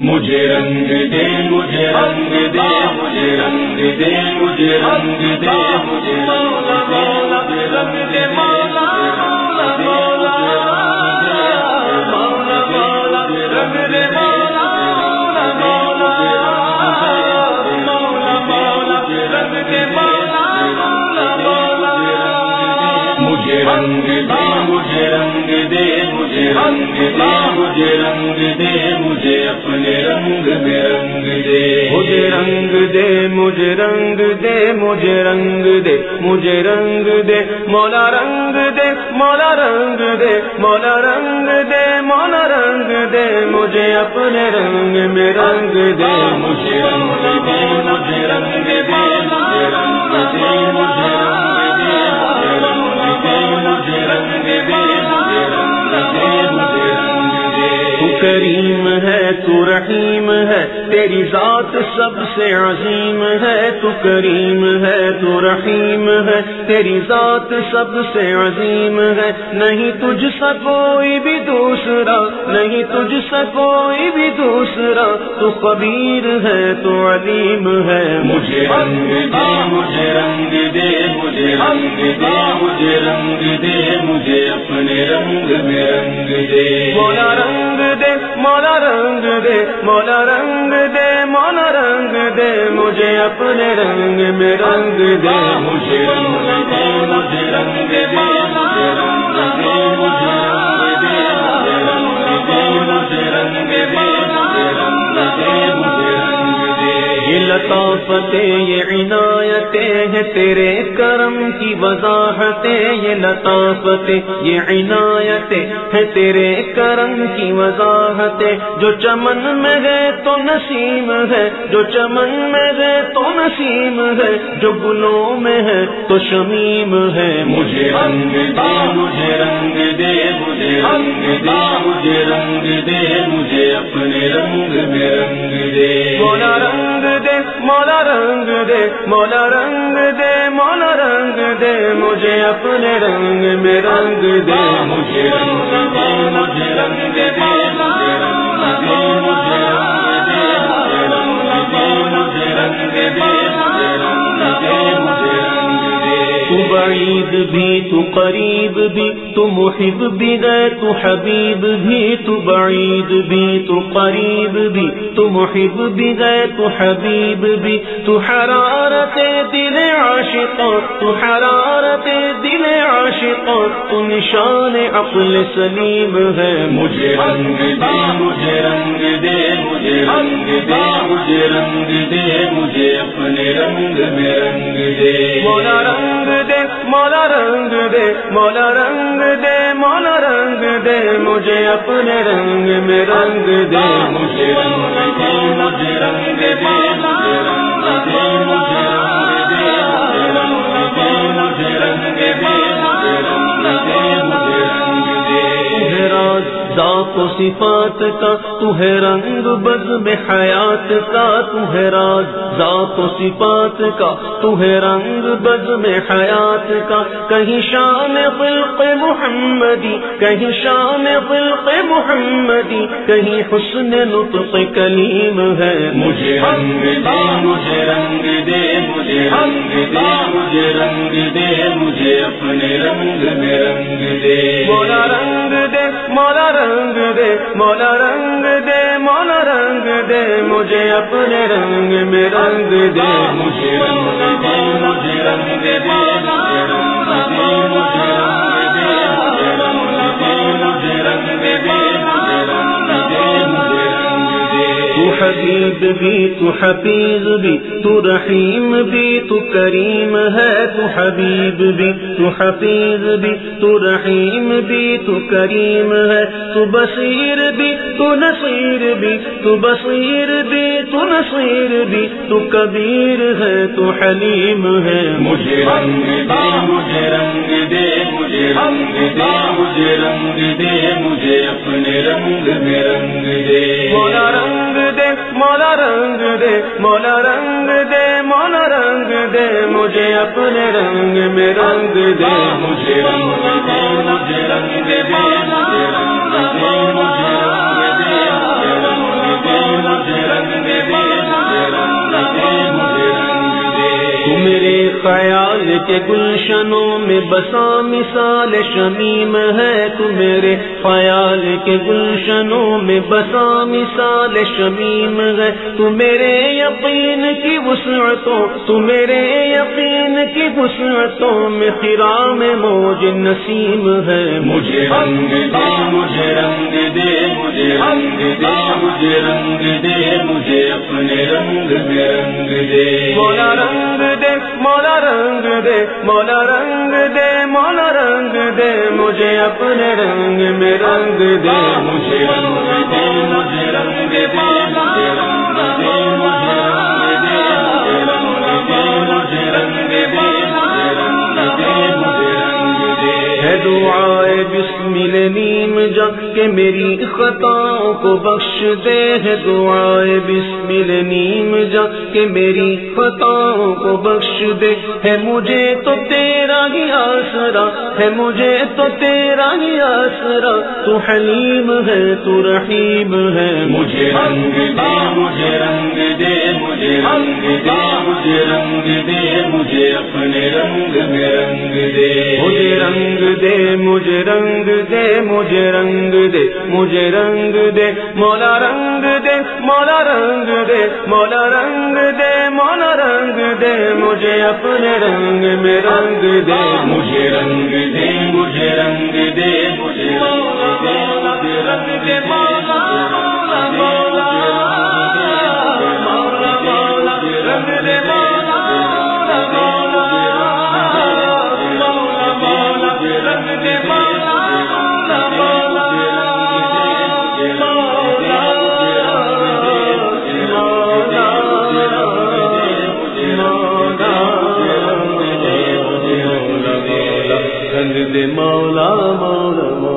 مجھے رنگ دے مجھے رنگ دے مجھے رنگ دے مجھے رنگ دے مجھے رنگ دے رنگ دے رنگ دے مجھے رنگ دے مجھے رنگ دے مجھے رنگ دے مجھے رنگ دے مجھے اپنے رنگ میں رنگ دے مجھے رنگ دے مجھے رنگ دے مجھے رنگ دے مجھے رنگ دے مولا رنگ دے مولا رنگ دے مولا رنگ دے مولا رنگ دے مجھے اپنے رنگ میں رنگ دے مجھے رنگ دے مجھے رنگ دے مجھے رنگ دے مجھے کریم ہے تو رحیم ہے تیری ذات سب سے عظیم ہے تو کریم ہے تو رحیم ہے تیری ذات سب سے عظیم ہے۔ نہیں تجھ سا کوئی بھی دوسرا نہیں تجھ سا کوئی بھی دوسرا تو قبیر ہے تو علیم ہے۔ مجھے رنگ دے مجھے رنگ دے مجھے رنگ دے مجھے رنگ دے مجھے اپنے رنگ میں رنگ دے۔ مولا رنگ دے مولا رنگ دے مولا رنگ دے مولا رنگ دے مجھے اپنے رنگ میں رنگ دے مجھے رنگ دے مجھے رنگ دے مجھے رنگ دے مجھے رنگ دے مجھے رنگ دے مجھے رنگ دے مجھے رنگ دے مجھے رنگ دے یہ لطافتیں یہ عنایتیں ہیں تیرے کرم کی وضاحتیں یہ لطافتیں یہ عنایتیں ہیں تیرے کرم کی وضاحتیں۔ جو چمن میں ہے تو نسیم ہے جو چمن میں ہے تو نسیم ہے۔ جو گلوں میں ہے تو شمیم ہے۔ مجھے رنگ دے مجھے رنگ دے مجھے رنگ دے مجھے رنگ دے مجھے اپنے رنگ میں رنگ دے۔ مولا رنگ دے مولا رنگ دے مولا رنگ دے مجھے اپنے رنگ میں رنگ دے مجھے رنگ دے مجھے رنگ دے مجھے رنگ دے مجھے تو بعید بھی تو قریب بھی تو محب بھی گئے تو حبیب بھی تو بعید بھی تو قریب بھی تو محب بھی گئے تو حبیب بھی تو حرارت دل عاشق تو حرارت دل عاشق تو نشان عقل سلیم ہے۔ مجھے رنگ دے مجھے رنگ دے مجھے رنگ دے مجھے رنگ دے مجھے اپنے رنگ میں رنگ دے۔ مولا رنگ دے، مولا رنگ دے، مولا رنگ دے، مولا رنگ دے، مجھے اپنے رنگ میں رنگ دے، مجھے رنگ دے، مجھے رنگ دے، مجھے رنگ دے ذات و صفات کا تو ہے رنگ بز میں حیات کا تو ہے راز ذات و صفات کا تو ہے رنگ بز میں حیات کا۔ کہیں شان خلق محمدی کہیں شان خلق محمدی کہیں حسن نطق کلیم ہے۔ مجھے رنگ دے مجھے رنگ دے مجھے رنگ دے مجھے رنگ دے مجھے اپنے رنگ میں رنگ دے۔ مولا رنگ دے مولا رنگ دے، مولا رنگ دے، مولا رنگ دے، مجھے اپنے رنگ میں رنگ دے، مجھے رنگ دے، مجھے رنگ دے حبیب بھی تو حفیظ بھی تو رحیم بھی تو کریم ہے تو حبیب بھی تو حفیظ بھی تو رحیم بھی تو کریم ہے تو بصیر بھی تو نصیر بھی تو بصیر بھی تو نصیر بھی تو کبیر ہے تو حلیم ہے مجھے رنگ دے مجھے رنگ دے مجھے رنگ دے مجھے رنگ دے مجھے اپنے رنگ میں رنگ دے مولا رنگ دے مولا رنگ دے مولا رنگ دے مولا رنگ دے مجھے اپنے رنگ میں رنگ دے مجھے رنگ دے مجھے رنگ دے مجھے رنگ میرے خیال کے گلشنوں میں بسا مثال شمیم ہے۔ تو میرے خیال کے گلشنوں میں بسا مثال شمیم ہے۔ تو میرے یقین کی وسعتوں، تو میرے یقین کی وسعتوں میں خرام موج نسیم ہے۔ مجھے رنگ دے، مجھے رنگ دے، مجھے رنگ دے مجھے رنگ دے مجھے اپنے رنگ میں رنگ دے۔ مولا رنگ دے مولا رنگ دے مولا رنگ دے مولا رنگ دے مجھے اپنے رنگ میں رنگ دے۔ مجھے رنگ دے مجھے رنگ دے۔ ہے دعائے بسمل نیم جا کے میری خطاؤں کو بخش دے ہے دعائے بسمل نیم جا کے میری خطاؤں کو بخش دے ہے مجھے تو تیرا ہی آسرا ہے مجھے تو تیرا ہی آسرا تو حلیم ہے تو رحیم ہے۔ مجھے رنگ دے مجھے رنگ دے مجھے رنگ دے مجھے رنگ دے مجھے اپنے رنگ میں رنگ دے۔ مجھے رنگ دے مجھے رنگ دے مجھے رنگ دے مجھے رنگ دے مولا رنگ دے مولا رنگ دے مولا رنگ دے مولا رنگ دے مجھے اپنے رنگ میں رنگ دے مجھے رنگ دے مجھے رنگ دے مجھے رنگ دے مجھے رنگ دے مولا رنگ دے مولا مولا مولا